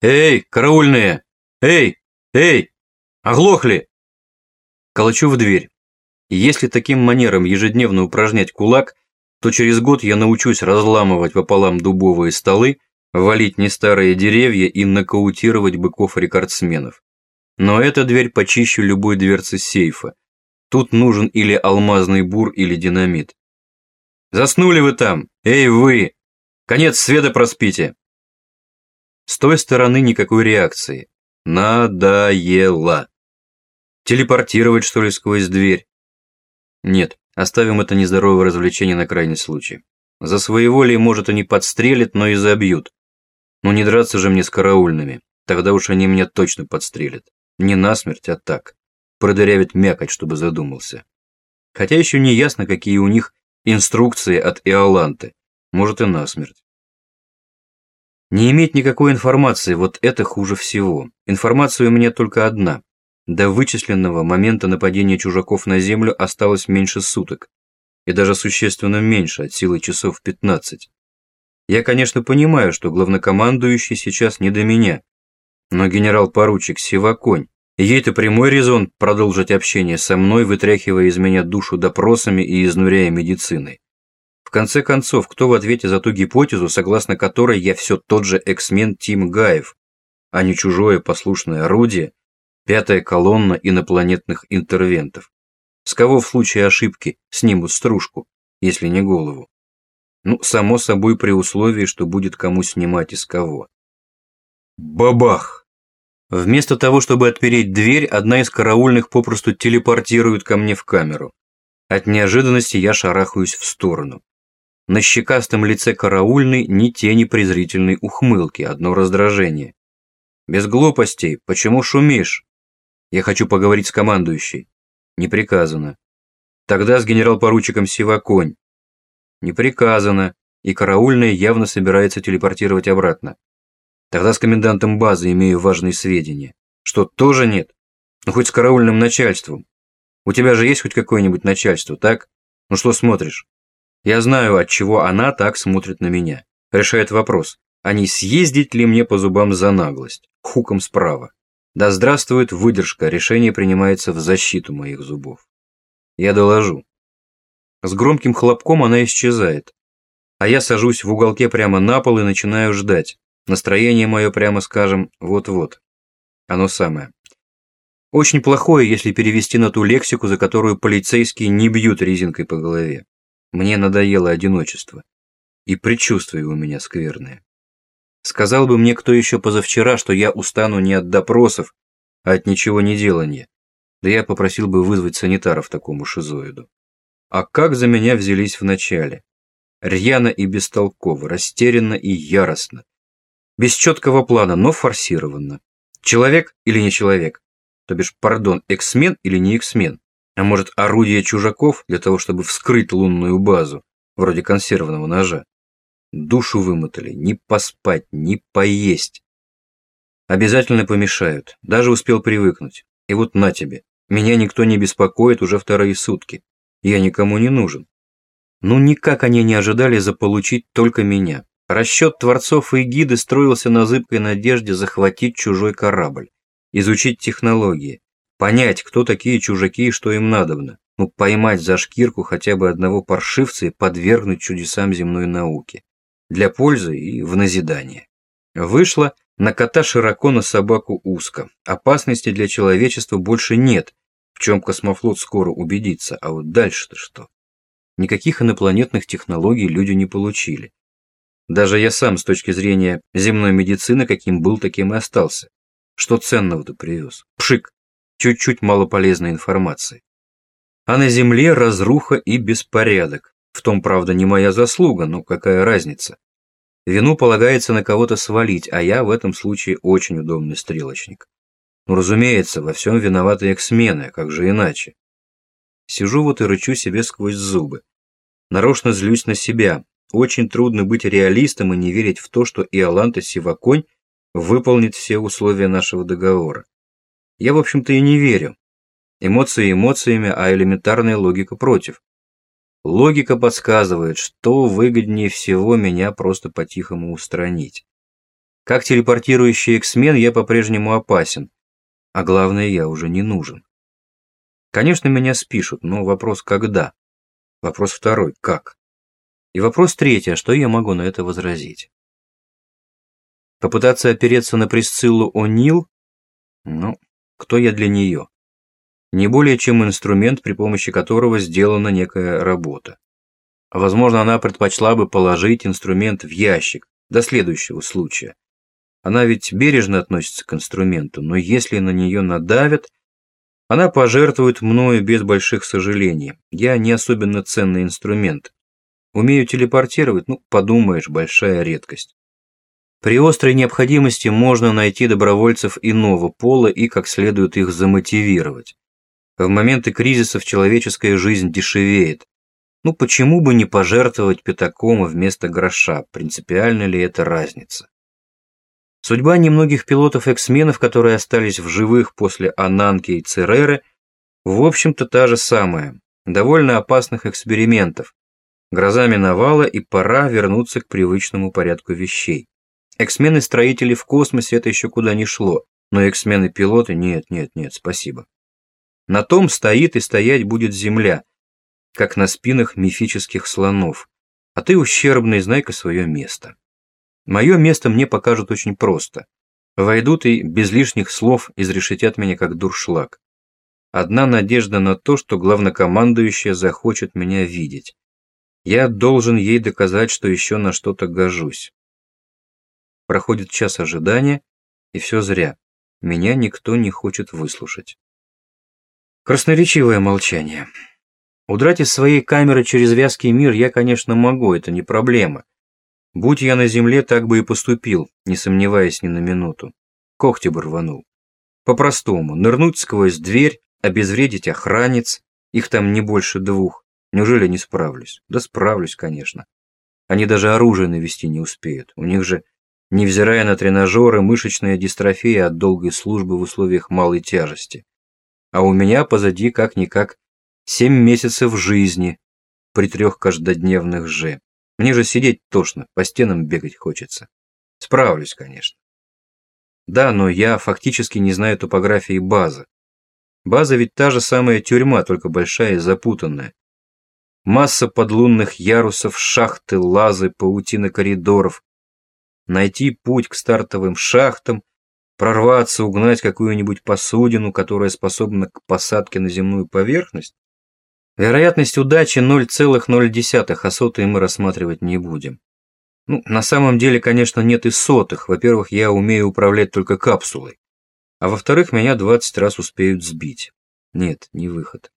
Эй, караульные! Эй! Эй! Оглохли!» Колочу в дверь. Если таким манером ежедневно упражнять кулак, то через год я научусь разламывать пополам дубовые столы, валить нестарые деревья и нокаутировать быков-рекордсменов. Но эта дверь почище любой дверцы сейфа. Тут нужен или алмазный бур, или динамит. Заснули вы там? Эй, вы! Конец света проспите!» С той стороны никакой реакции. Надоело. Телепортировать, что ли, сквозь дверь? Нет, оставим это нездоровое развлечение на крайний случай. За своеволие, может, они подстрелят, но и забьют. Но не драться же мне с караульными. Тогда уж они меня точно подстрелят. Не насмерть, а так. Продырявит мякоть, чтобы задумался. Хотя еще не ясно, какие у них инструкции от Иоланты. Может и насмерть. Не иметь никакой информации, вот это хуже всего. Информация у меня только одна. До вычисленного момента нападения чужаков на Землю осталось меньше суток. И даже существенно меньше, от силы часов 15. Я, конечно, понимаю, что главнокомандующий сейчас не до меня. Но генерал-поручик Сиваконь, ей-то прямой резон продолжить общение со мной, вытряхивая из меня душу допросами и изнуряя медициной. В конце концов, кто в ответе за ту гипотезу, согласно которой я все тот же эксмен Тим Гаев, а не чужое послушное орудие, пятая колонна инопланетных интервентов? С кого в случае ошибки снимут стружку, если не голову? Ну, само собой, при условии, что будет кому снимать и с кого. Бабах! Вместо того, чтобы отпереть дверь, одна из караульных попросту телепортирует ко мне в камеру. От неожиданности я шарахаюсь в сторону. На щекастом лице караульной ни тени презрительной ухмылки, одно раздражение. «Без глупостей, почему шумишь?» «Я хочу поговорить с командующей». «Не приказано». «Тогда с генерал-поручиком Сиваконь». «Не приказано», и караульная явно собирается телепортировать обратно. Тогда с комендантом базы имею важные сведения. Что, тоже нет? Ну, хоть с караульным начальством. У тебя же есть хоть какое-нибудь начальство, так? Ну что смотришь? Я знаю, от чего она так смотрит на меня. Решает вопрос, а не съездить ли мне по зубам за наглость? Хуком справа. Да здравствует выдержка, решение принимается в защиту моих зубов. Я доложу. С громким хлопком она исчезает. А я сажусь в уголке прямо на пол и начинаю ждать. Настроение мое, прямо скажем, вот-вот. Оно самое. Очень плохое, если перевести на ту лексику, за которую полицейские не бьют резинкой по голове. Мне надоело одиночество. И предчувствие у меня скверное. Сказал бы мне кто еще позавчера, что я устану не от допросов, а от ничего не делания. Да я попросил бы вызвать санитаров такому шизоиду. А как за меня взялись вначале? Рьяно и бестолково, растерянно и яростно. Без четкого плана, но форсированно. Человек или не человек? То бишь, пардон, эксмен или не эксмен? А может, орудие чужаков для того, чтобы вскрыть лунную базу, вроде консервного ножа? Душу вымотали, ни поспать, ни поесть. Обязательно помешают, даже успел привыкнуть. И вот на тебе, меня никто не беспокоит уже вторые сутки. Я никому не нужен. Ну никак они не ожидали заполучить только меня. Расчет творцов и гиды строился на зыбкой надежде захватить чужой корабль, изучить технологии, Понять, кто такие чужаки и что им надобно. Ну, поймать за шкирку хотя бы одного паршивца и подвергнуть чудесам земной науки. Для пользы и в назидание. Вышло на кота широко, на собаку узко. Опасности для человечества больше нет, в чем космофлот скоро убедится. А вот дальше-то что? Никаких инопланетных технологий люди не получили. Даже я сам с точки зрения земной медицины каким был, таким и остался. Что ценного-то привез? Пшик! Чуть-чуть малополезной информации. А на Земле разруха и беспорядок. В том, правда, не моя заслуга, но какая разница? Вину полагается на кого-то свалить, а я в этом случае очень удобный стрелочник. Ну, разумеется, во всем виноваты эксмены, как же иначе? Сижу вот и рычу себе сквозь зубы. Нарочно злюсь на себя. Очень трудно быть реалистом и не верить в то, что Иоланта Сиваконь выполнит все условия нашего договора. Я, в общем-то, и не верю. Эмоции эмоциями, а элементарная логика против. Логика подсказывает, что выгоднее всего меня просто по-тихому устранить. Как телепортирующий эксмен я по-прежнему опасен. А главное, я уже не нужен. Конечно, меня спишут, но вопрос когда? Вопрос второй – как? И вопрос третий – а что я могу на это возразить? Попытаться опереться на Присциллу О'Нил? Ну, кто я для нее? Не более чем инструмент, при помощи которого сделана некая работа. Возможно, она предпочла бы положить инструмент в ящик до следующего случая. Она ведь бережно относится к инструменту, но если на нее надавят, она пожертвует мною без больших сожалений. Я не особенно ценный инструмент. Умею телепортировать, ну, подумаешь, большая редкость. При острой необходимости можно найти добровольцев иного пола и как следует их замотивировать. В моменты кризисов человеческая жизнь дешевеет. Ну почему бы не пожертвовать пятаком вместо гроша? Принципиальна ли это разница? Судьба немногих пилотов-эксменов, которые остались в живых после Ананки и Цереры, в общем-то та же самая. Довольно опасных экспериментов. Гроза миновала, и пора вернуться к привычному порядку вещей. Эксмены-строители в космосе это еще куда не шло, но эксмены-пилоты нет, нет, нет, спасибо. На том стоит и стоять будет земля, как на спинах мифических слонов. А ты, ущербный, знай-ка свое место. Мое место мне покажут очень просто. Войдут и без лишних слов изрешетят меня как дуршлаг. Одна надежда на то, что главнокомандующая захочет меня видеть. Я должен ей доказать, что еще на что-то гожусь. Проходит час ожидания, и все зря. Меня никто не хочет выслушать. Красноречивое молчание. Удрать из своей камеры через вязкий мир я, конечно, могу, это не проблема. Будь я на земле, так бы и поступил, не сомневаясь ни на минуту. Когти бы рванул. По-простому, нырнуть сквозь дверь, обезвредить охранниц, их там не больше двух. Неужели не справлюсь? Да справлюсь, конечно. Они даже оружие навести не успеют. У них же, невзирая на тренажеры, мышечная дистрофия от долгой службы в условиях малой тяжести а у меня позади как-никак семь месяцев жизни при трех каждодневных же. Мне же сидеть тошно, по стенам бегать хочется. Справлюсь, конечно. Да, но я фактически не знаю топографии базы. База ведь та же самая тюрьма, только большая и запутанная. Масса подлунных ярусов, шахты, лазы, паутина коридоров. Найти путь к стартовым шахтам, Прорваться, угнать какую-нибудь посудину, которая способна к посадке на земную поверхность? Вероятность удачи 0,0, а сотые мы рассматривать не будем. Ну, на самом деле, конечно, нет и сотых. Во-первых, я умею управлять только капсулой. А во-вторых, меня 20 раз успеют сбить. Нет, не выход.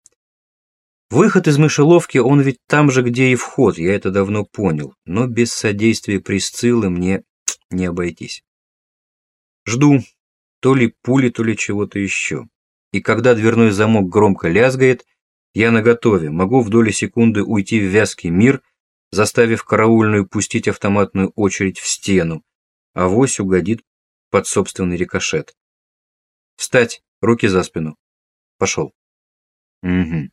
Выход из мышеловки, он ведь там же, где и вход, я это давно понял. Но без содействия Присциллы мне не обойтись. Жду. То ли пули, то ли чего-то еще. И когда дверной замок громко лязгает, я наготове, могу в доли секунды уйти в вязкий мир, заставив караульную пустить автоматную очередь в стену, а вось угодит под собственный рикошет. Встать, руки за спину. Пошел. Угу.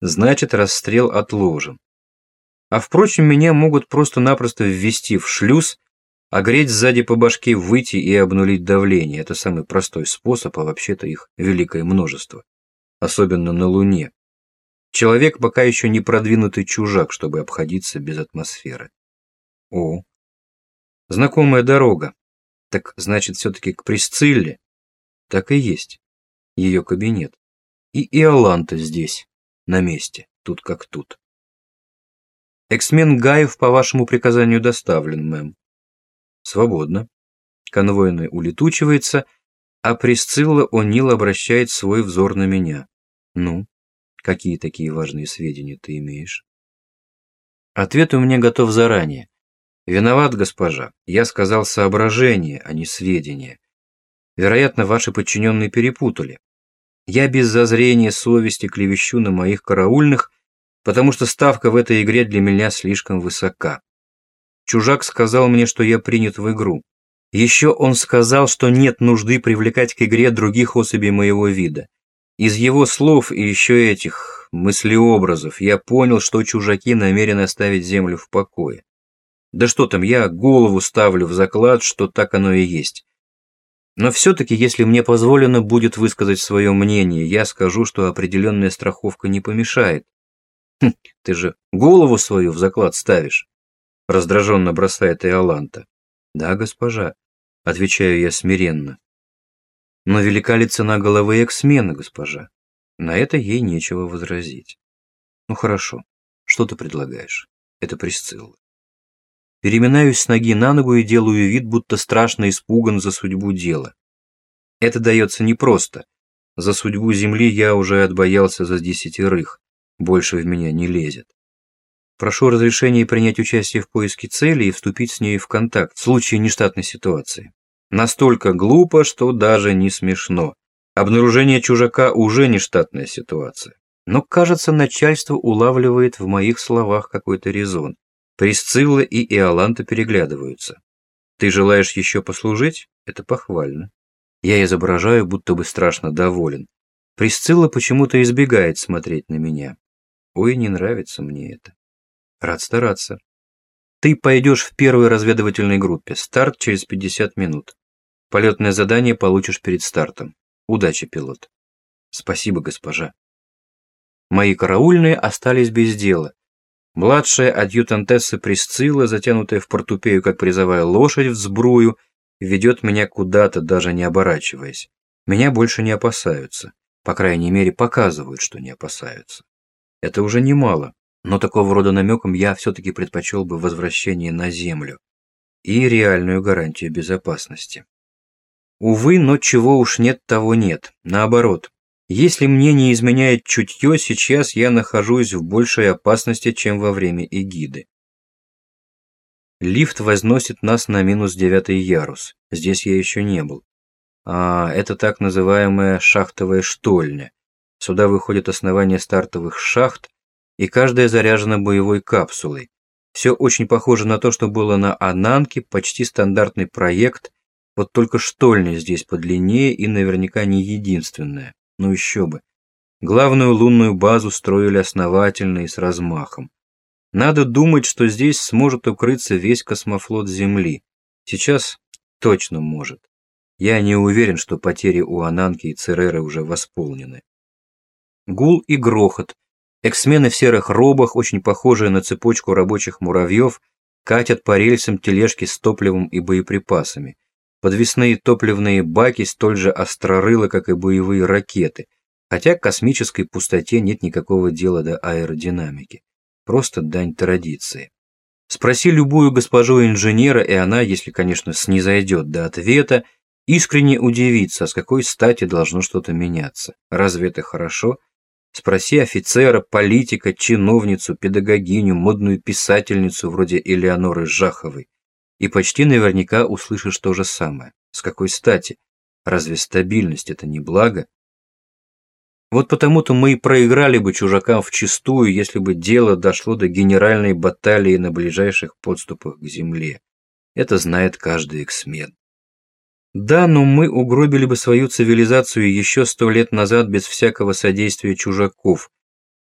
Значит, расстрел отложен. А впрочем, меня могут просто-напросто ввести в шлюз а греть сзади по башке, выйти и обнулить давление – это самый простой способ, а вообще-то их великое множество. Особенно на Луне. Человек пока еще не продвинутый чужак, чтобы обходиться без атмосферы. О, знакомая дорога. Так значит, все-таки к Присцилле? Так и есть. Ее кабинет. И Иоланта здесь, на месте, тут как тут. Эксмен Гаев по вашему приказанию доставлен, мэм. Свободно. Конвойный улетучивается, а Присцилла О'Нил обращает свой взор на меня. Ну, какие такие важные сведения ты имеешь? Ответ у меня готов заранее. Виноват, госпожа. Я сказал соображение, а не сведения. Вероятно, ваши подчиненные перепутали. Я без зазрения совести клевещу на моих караульных, потому что ставка в этой игре для меня слишком высока. Чужак сказал мне, что я принят в игру. Еще он сказал, что нет нужды привлекать к игре других особей моего вида. Из его слов и еще этих мыслеобразов я понял, что чужаки намерены оставить землю в покое. Да что там, я голову ставлю в заклад, что так оно и есть. Но все-таки, если мне позволено будет высказать свое мнение, я скажу, что определенная страховка не помешает. Хм, ты же голову свою в заклад ставишь, раздраженно бросает Иоланта. Да, госпожа, отвечаю я смиренно. Но велика ли цена головы эксмена, госпожа? На это ей нечего возразить. Ну хорошо, что ты предлагаешь? Это Присцилла. Переминаюсь с ноги на ногу и делаю вид, будто страшно испуган за судьбу дела. Это дается непросто. За судьбу земли я уже отбоялся за десятерых. Больше в меня не лезет. Прошу разрешения принять участие в поиске цели и вступить с ней в контакт в случае нештатной ситуации. Настолько глупо, что даже не смешно. Обнаружение чужака уже нештатная ситуация. Но, кажется, начальство улавливает в моих словах какой-то резон. Присцилла и Иоланта переглядываются. Ты желаешь еще послужить? Это похвально. Я изображаю, будто бы страшно доволен. Присцилла почему-то избегает смотреть на меня. Ой, не нравится мне это. Рад стараться. Ты пойдешь в первой разведывательной группе. Старт через 50 минут. Полетное задание получишь перед стартом. Удачи, пилот. Спасибо, госпожа. Мои караульные остались без дела. Младшая адъютантесса Присцилла, затянутая в портупею, как призовая лошадь в сбрую, ведет меня куда-то, даже не оборачиваясь. Меня больше не опасаются. По крайней мере, показывают, что не опасаются. Это уже немало, но такого рода намеком я все-таки предпочел бы возвращение на Землю и реальную гарантию безопасности. Увы, но чего уж нет, того нет. Наоборот, если мне не изменяет чутье, сейчас я нахожусь в большей опасности, чем во время эгиды. Лифт возносит нас на минус девятый ярус. Здесь я еще не был. А это так называемая шахтовая штольня. Сюда выходят основания стартовых шахт, и каждая заряжена боевой капсулой. Все очень похоже на то, что было на Ананке, почти стандартный проект, вот только штольня здесь подлиннее и наверняка не единственная. Ну еще бы. Главную лунную базу строили основательно и с размахом. Надо думать, что здесь сможет укрыться весь космофлот Земли. Сейчас точно может. Я не уверен, что потери у Ананки и Цереры уже восполнены. Гул и грохот. Эксмены в серых робах, очень похожие на цепочку рабочих муравьев, катят по рельсам тележки с топливом и боеприпасами. Подвесные топливные баки столь же острорылы, как и боевые ракеты, хотя к космической пустоте нет никакого дела до аэродинамики. Просто дань традиции. Спроси любую госпожу инженера, и она, если, конечно, снизойдет до ответа, искренне удивится, с какой стати должно что-то меняться. Разве это хорошо? Спроси офицера, политика, чиновницу, педагогиню, модную писательницу вроде Элеоноры Жаховой и почти наверняка услышишь то же самое. С какой стати? Разве стабильность это не благо? Вот потому-то мы и проиграли бы чужакам вчистую, если бы дело дошло до генеральной баталии на ближайших подступах к земле. Это знает каждый эксмен. Да, но мы угробили бы свою цивилизацию еще сто лет назад без всякого содействия чужаков,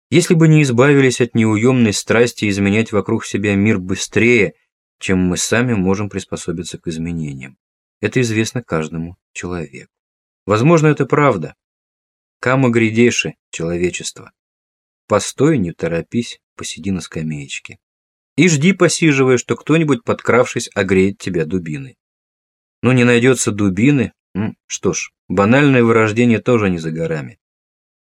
если бы не избавились от неуемной страсти изменять вокруг себя мир быстрее, чем мы сами можем приспособиться к изменениям. Это известно каждому человеку. Возможно, это правда. Кама грядеши, человечество. Постой, не торопись, посиди на скамеечке. И жди, посиживая, что кто-нибудь, подкравшись, огреет тебя дубиной. Но не найдется дубины, что ж, банальное вырождение тоже не за горами.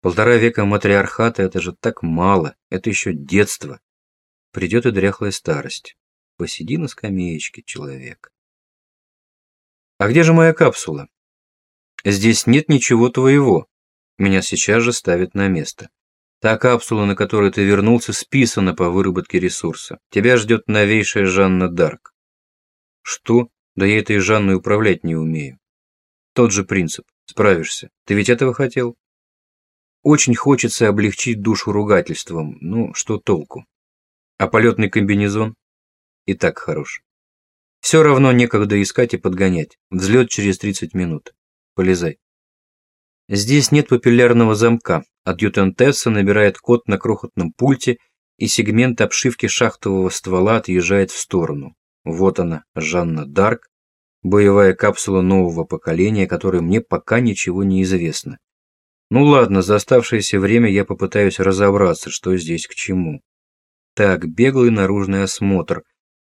Полтора века матриархата – это же так мало, это еще детство. Придет и дряхлая старость. Посиди на скамеечке, человек. А где же моя капсула? Здесь нет ничего твоего. Меня сейчас же ставят на место. Та капсула, на которой ты вернулся, списана по выработке ресурса. Тебя ждет новейшая Жанна Дарк. Что? Да я этой Жанной управлять не умею. Тот же принцип. Справишься. Ты ведь этого хотел? Очень хочется облегчить душу ругательством. Ну, что толку? А полетный комбинезон? и так хорош. Все равно некогда искать и подгонять. Взлет через 30 минут. Полезай. Здесь нет папиллярного замка. Адъютантесса набирает код на крохотном пульте, и сегмент обшивки шахтового ствола отъезжает в сторону. Вот она, Жанна Дарк, боевая капсула нового поколения, которой мне пока ничего не известно. Ну ладно, за оставшееся время я попытаюсь разобраться, что здесь к чему. Так, беглый наружный осмотр.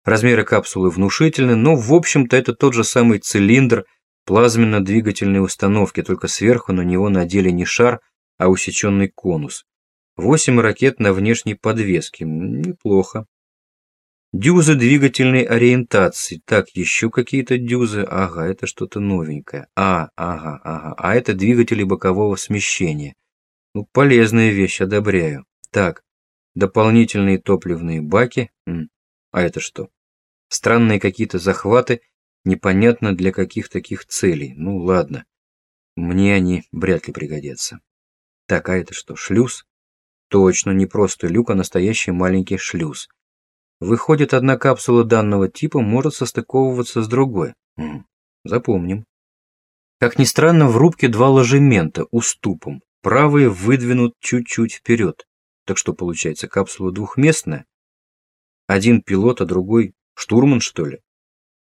Размеры капсулы внушительны, но в общем-то это тот же самый цилиндр плазменно-двигательной установки, только сверху на него надели не шар, а усеченный конус. Восемь ракет на внешней подвеске. Неплохо. Дюзы двигательной ориентации. Так, еще какие-то дюзы. Ага, это что-то новенькое. А, ага, ага. А это двигатели бокового смещения. Ну, полезная вещь, одобряю. Так, дополнительные топливные баки. А это что? Странные какие-то захваты, непонятно для каких таких целей. Ну, ладно. Мне они вряд ли пригодятся. Так, а это что, шлюз? Точно, не просто люк, а настоящий маленький шлюз. Выходит, одна капсула данного типа может состыковываться с другой. Запомним. Как ни странно, в рубке два ложемента уступом. Правый выдвинут чуть-чуть вперед. Так что получается, капсула двухместная? Один пилот, а другой штурман, что ли?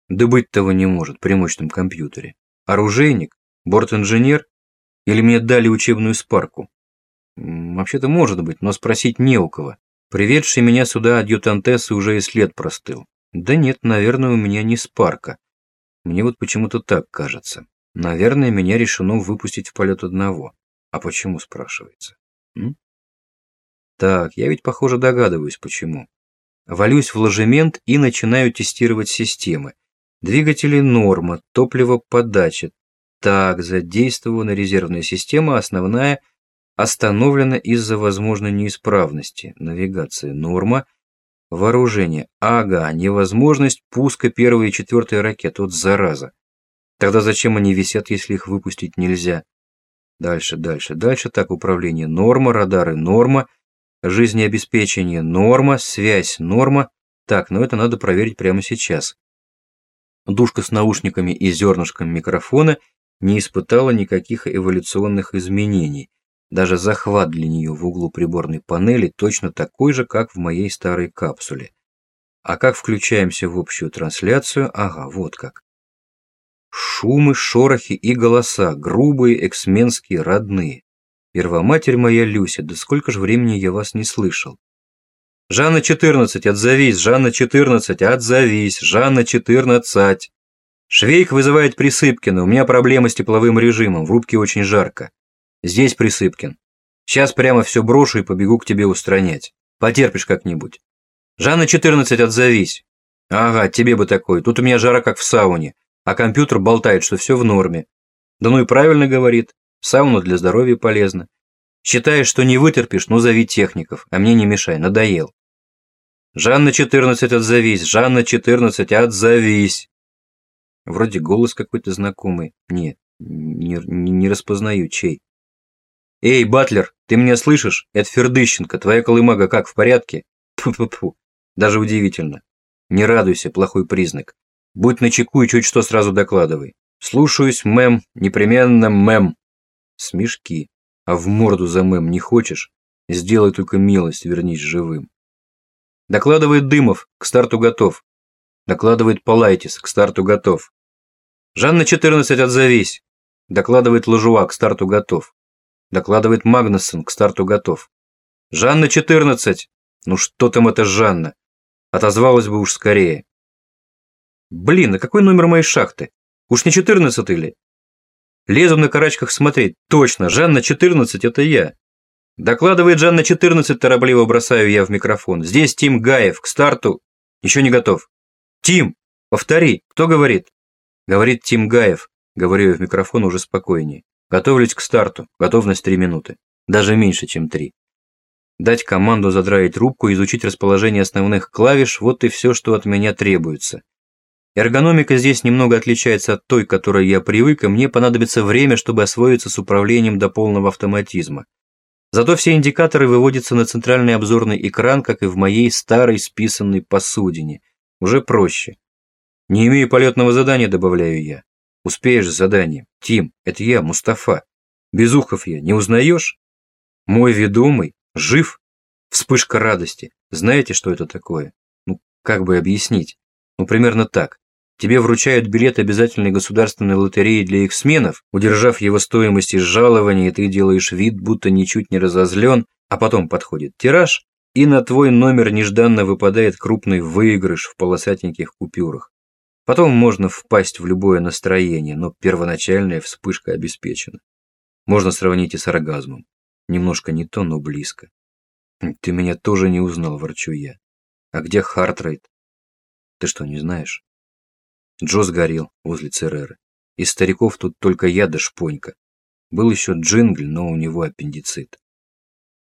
Да быть того не может при мощном компьютере. Оружейник? Борт-инженер? Или мне дали учебную спарку? Вообще-то может быть, но спросить не у кого. Приведший меня сюда адъютантессы уже и след простыл. Да нет, наверное, у меня не спарка. Мне вот почему-то так кажется. Наверное, меня решено выпустить в полет одного. А почему, спрашивается? М? Так, я ведь, похоже, догадываюсь, почему. Валюсь в ложемент и начинаю тестировать системы. Двигатели норма, топливо подача. Так, задействована резервная система, основная – остановлена из-за возможной неисправности. Навигация норма. Вооружение. Ага, невозможность пуска первой и четвертой ракет. Вот зараза. Тогда зачем они висят, если их выпустить нельзя? Дальше, дальше, дальше. Так, управление норма, радары норма, жизнеобеспечение норма, связь норма. Так, но это надо проверить прямо сейчас. Душка с наушниками и зернышком микрофона не испытала никаких эволюционных изменений. Даже захват для нее в углу приборной панели точно такой же, как в моей старой капсуле. А как включаемся в общую трансляцию? Ага, вот как. Шумы, шорохи и голоса, грубые, эксменские, родные. Первоматерь моя Люся, да сколько же времени я вас не слышал. Жанна 14, отзовись, Жанна 14, отзовись, Жанна 14. Швейк вызывает Присыпкина, у меня проблемы с тепловым режимом, в рубке очень жарко. Здесь Присыпкин. Сейчас прямо все брошу и побегу к тебе устранять. Потерпишь как-нибудь. Жанна 14, отзовись. Ага, тебе бы такой. Тут у меня жара как в сауне, а компьютер болтает, что все в норме. Да ну и правильно говорит. Сауна для здоровья полезна. Считаешь, что не вытерпишь, ну зови техников, а мне не мешай, надоел. Жанна 14, отзовись. Жанна 14, отзовись. Вроде голос какой-то знакомый. Нет, не, не, распознаю, чей. «Эй, Батлер, ты меня слышишь? Это Фердыщенко, твоя колымага как, в порядке?» Фу-фу-фу, даже удивительно. Не радуйся, плохой признак. Будь начеку и чуть что сразу докладывай. Слушаюсь, мэм, непременно мэм. Смешки. А в морду за мэм не хочешь? Сделай только милость, вернись живым. Докладывает Дымов, к старту готов. Докладывает Палайтис, к старту готов. Жанна 14, отзовись. Докладывает Ложуа, к старту готов. Докладывает Магнусон, к старту готов. «Жанна, 14!» «Ну что там это Жанна?» Отозвалась бы уж скорее. «Блин, а какой номер моей шахты? Уж не 14 ли?» Лезу на карачках смотреть. Точно, Жанна 14 это я. Докладывает Жанна 14, торопливо бросаю я в микрофон. Здесь Тим Гаев, к старту. Еще не готов. Тим, повтори, кто говорит? Говорит Тим Гаев. Говорю я в микрофон уже спокойнее. Готовлюсь к старту. Готовность 3 минуты. Даже меньше, чем 3. Дать команду задраить рубку, изучить расположение основных клавиш – вот и все, что от меня требуется. Эргономика здесь немного отличается от той, к которой я привык, и мне понадобится время, чтобы освоиться с управлением до полного автоматизма. Зато все индикаторы выводятся на центральный обзорный экран, как и в моей старой списанной посудине. Уже проще. Не имею полетного задания, добавляю я. Успеешь с заданием. Тим, это я, Мустафа. Безухов я, не узнаешь? Мой ведомый, жив? Вспышка радости. Знаете, что это такое? Ну, как бы объяснить? Ну, примерно так. Тебе вручают билет обязательной государственной лотереи для их сменов, удержав его стоимость из жалования, и ты делаешь вид, будто ничуть не разозлен, а потом подходит тираж, и на твой номер нежданно выпадает крупный выигрыш в полосатеньких купюрах. Потом можно впасть в любое настроение, но первоначальная вспышка обеспечена. Можно сравнить и с оргазмом. Немножко не то, но близко. Ты меня тоже не узнал, ворчу я. А где Хартрейд? Ты что, не знаешь? Джо сгорел возле Цереры. Из стариков тут только я да шпонька. Был еще Джингль, но у него аппендицит.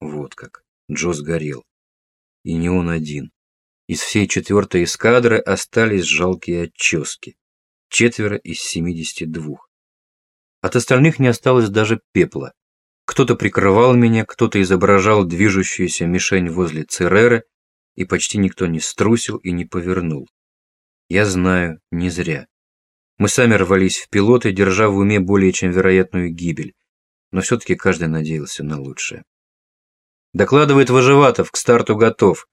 Вот как. Джо сгорел. И не он один. Из всей четвертой эскадры остались жалкие отчески. Четверо из семидесяти двух. От остальных не осталось даже пепла. Кто-то прикрывал меня, кто-то изображал движущуюся мишень возле Цереры, и почти никто не струсил и не повернул. Я знаю, не зря. Мы сами рвались в пилоты, держа в уме более чем вероятную гибель, но все-таки каждый надеялся на лучшее. Докладывает Вожеватов, к старту готов.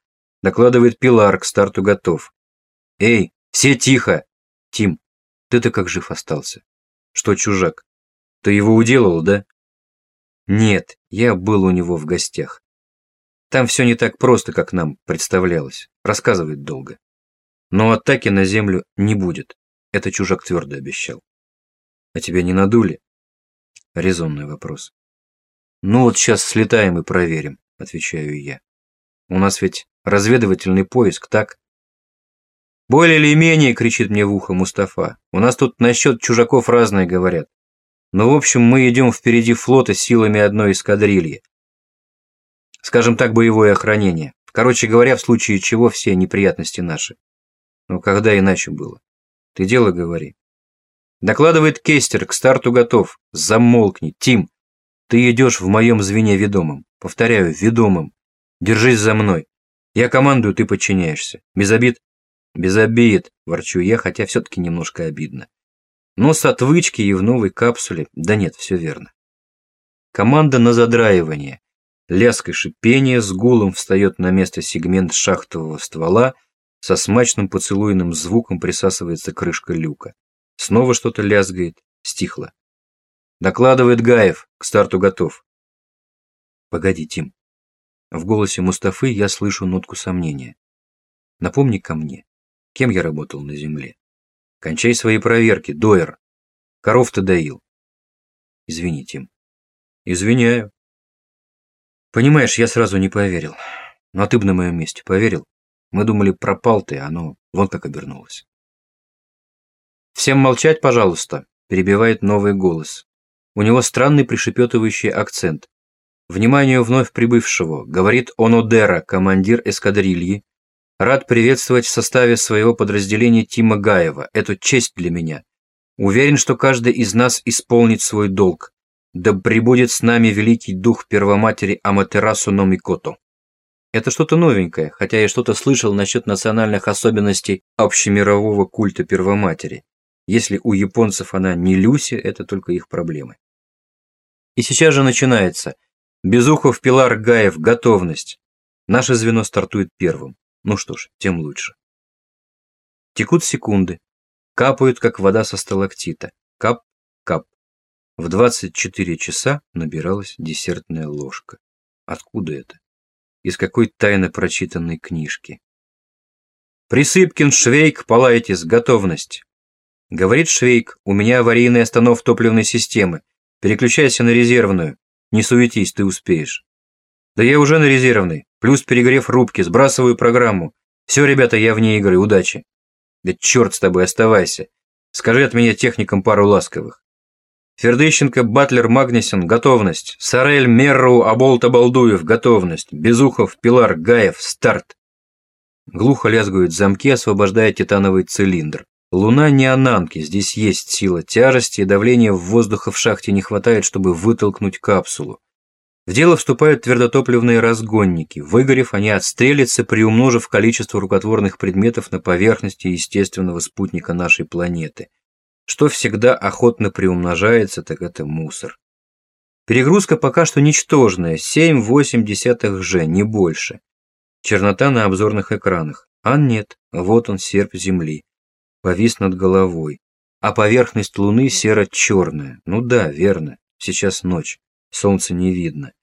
Докладывает Пилар, к старту готов. Эй, все тихо! Тим, ты-то как жив остался? Что, чужак? Ты его уделал, да? Нет, я был у него в гостях. Там все не так просто, как нам представлялось. Рассказывает долго. Но атаки на землю не будет. Это чужак твердо обещал. А тебя не надули? Резонный вопрос. Ну вот сейчас слетаем и проверим, отвечаю я. У нас ведь разведывательный поиск, так? Более или менее, кричит мне в ухо Мустафа. У нас тут насчет чужаков разные говорят. Но в общем мы идем впереди флота силами одной эскадрильи. Скажем так, боевое охранение. Короче говоря, в случае чего все неприятности наши. Ну, когда иначе было? Ты дело говори. Докладывает Кестер, к старту готов. Замолкни, Тим. Ты идешь в моем звене ведомым. Повторяю, ведомым. Держись за мной. Я командую, ты подчиняешься. Без обид? Без обид, ворчу я, хотя все-таки немножко обидно. Но с отвычки и в новой капсуле, да нет, все верно. Команда на задраивание. Лязг и шипение с гулом встает на место сегмент шахтового ствола, со смачным поцелуйным звуком присасывается крышка люка. Снова что-то лязгает, стихло. Докладывает Гаев, к старту готов. Погоди, Тим. В голосе Мустафы я слышу нотку сомнения. Напомни ко мне, кем я работал на земле. Кончай свои проверки, Дойер. Коров ты доил. Извини, Тим. Извиняю. Понимаешь, я сразу не поверил. Ну а ты бы на моем месте поверил? Мы думали, пропал ты, а оно вон как обернулось. «Всем молчать, пожалуйста», – перебивает новый голос. У него странный пришепетывающий акцент. «Вниманию вновь прибывшего», – говорит Онодера, командир эскадрильи. «Рад приветствовать в составе своего подразделения Тима Гаева. Это честь для меня. Уверен, что каждый из нас исполнит свой долг. Да пребудет с нами великий дух Первоматери Аматерасу Номикото». Это что-то новенькое, хотя я что-то слышал насчет национальных особенностей общемирового культа Первоматери. Если у японцев она не Люси, это только их проблемы. И сейчас же начинается. Безухов, Пилар, Гаев, готовность. Наше звено стартует первым. Ну что ж, тем лучше. Текут секунды. Капают, как вода со сталактита. Кап, кап. В 24 часа набиралась десертная ложка. Откуда это? из какой тайно прочитанной книжки. «Присыпкин, Швейк, Палайтис, готовность!» Говорит Швейк, у меня аварийный останов топливной системы. Переключайся на резервную. Не суетись, ты успеешь. Да я уже на резервной. Плюс перегрев рубки, сбрасываю программу. Все, ребята, я вне игры, удачи. Да черт с тобой, оставайся. Скажи от меня техникам пару ласковых. Фердыщенко, Батлер, Магнисен, готовность. Сарель, Мерру, Аболта, Балдуев, готовность. Безухов, Пилар, Гаев, старт. Глухо лязгают замки, освобождая титановый цилиндр. Луна не Ананки, здесь есть сила тяжести, и давления воздуха в шахте не хватает, чтобы вытолкнуть капсулу. В дело вступают твердотопливные разгонники. Выгорев, они отстрелятся, приумножив количество рукотворных предметов на поверхности естественного спутника нашей планеты – что всегда охотно приумножается, так это мусор. Перегрузка пока что ничтожная, 7-8 десятых же, не больше. Чернота на обзорных экранах. А нет, Вот он, серп земли. Повис над головой. А поверхность луны серо-черная. Ну да, верно. Сейчас ночь. Солнца не видно.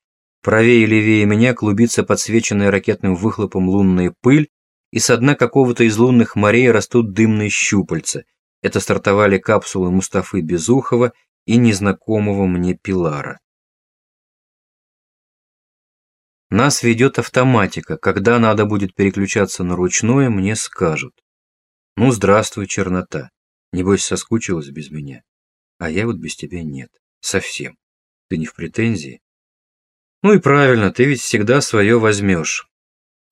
Правее и левее меня клубится подсвеченная ракетным выхлопом лунная пыль, и со дна какого-то из лунных морей растут дымные щупальца. Это стартовали капсулы Мустафы Безухова и незнакомого мне Пилара. Нас ведет автоматика. Когда надо будет переключаться на ручное, мне скажут. Ну, здравствуй, чернота. Небось, соскучилась без меня. А я вот без тебя нет. Совсем. Ты не в претензии? Ну и правильно, ты ведь всегда свое возьмешь.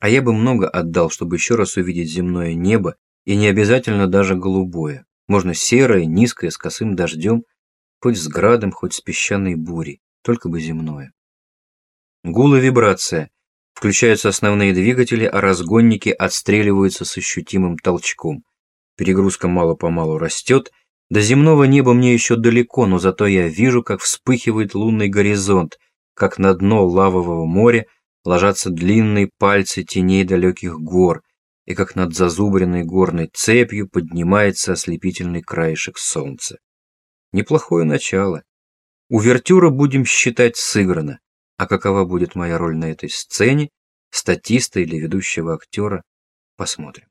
А я бы много отдал, чтобы еще раз увидеть земное небо, и не обязательно даже голубое. Можно серое, низкое, с косым дождем, хоть с градом, хоть с песчаной бурей, только бы земное. Гул и вибрация. Включаются основные двигатели, а разгонники отстреливаются с ощутимым толчком. Перегрузка мало-помалу растет. До земного неба мне еще далеко, но зато я вижу, как вспыхивает лунный горизонт, как на дно лавового моря ложатся длинные пальцы теней далеких гор, и как над зазубренной горной цепью поднимается ослепительный краешек солнца. Неплохое начало. Увертюра будем считать сыграна, а какова будет моя роль на этой сцене, статиста или ведущего актера, посмотрим.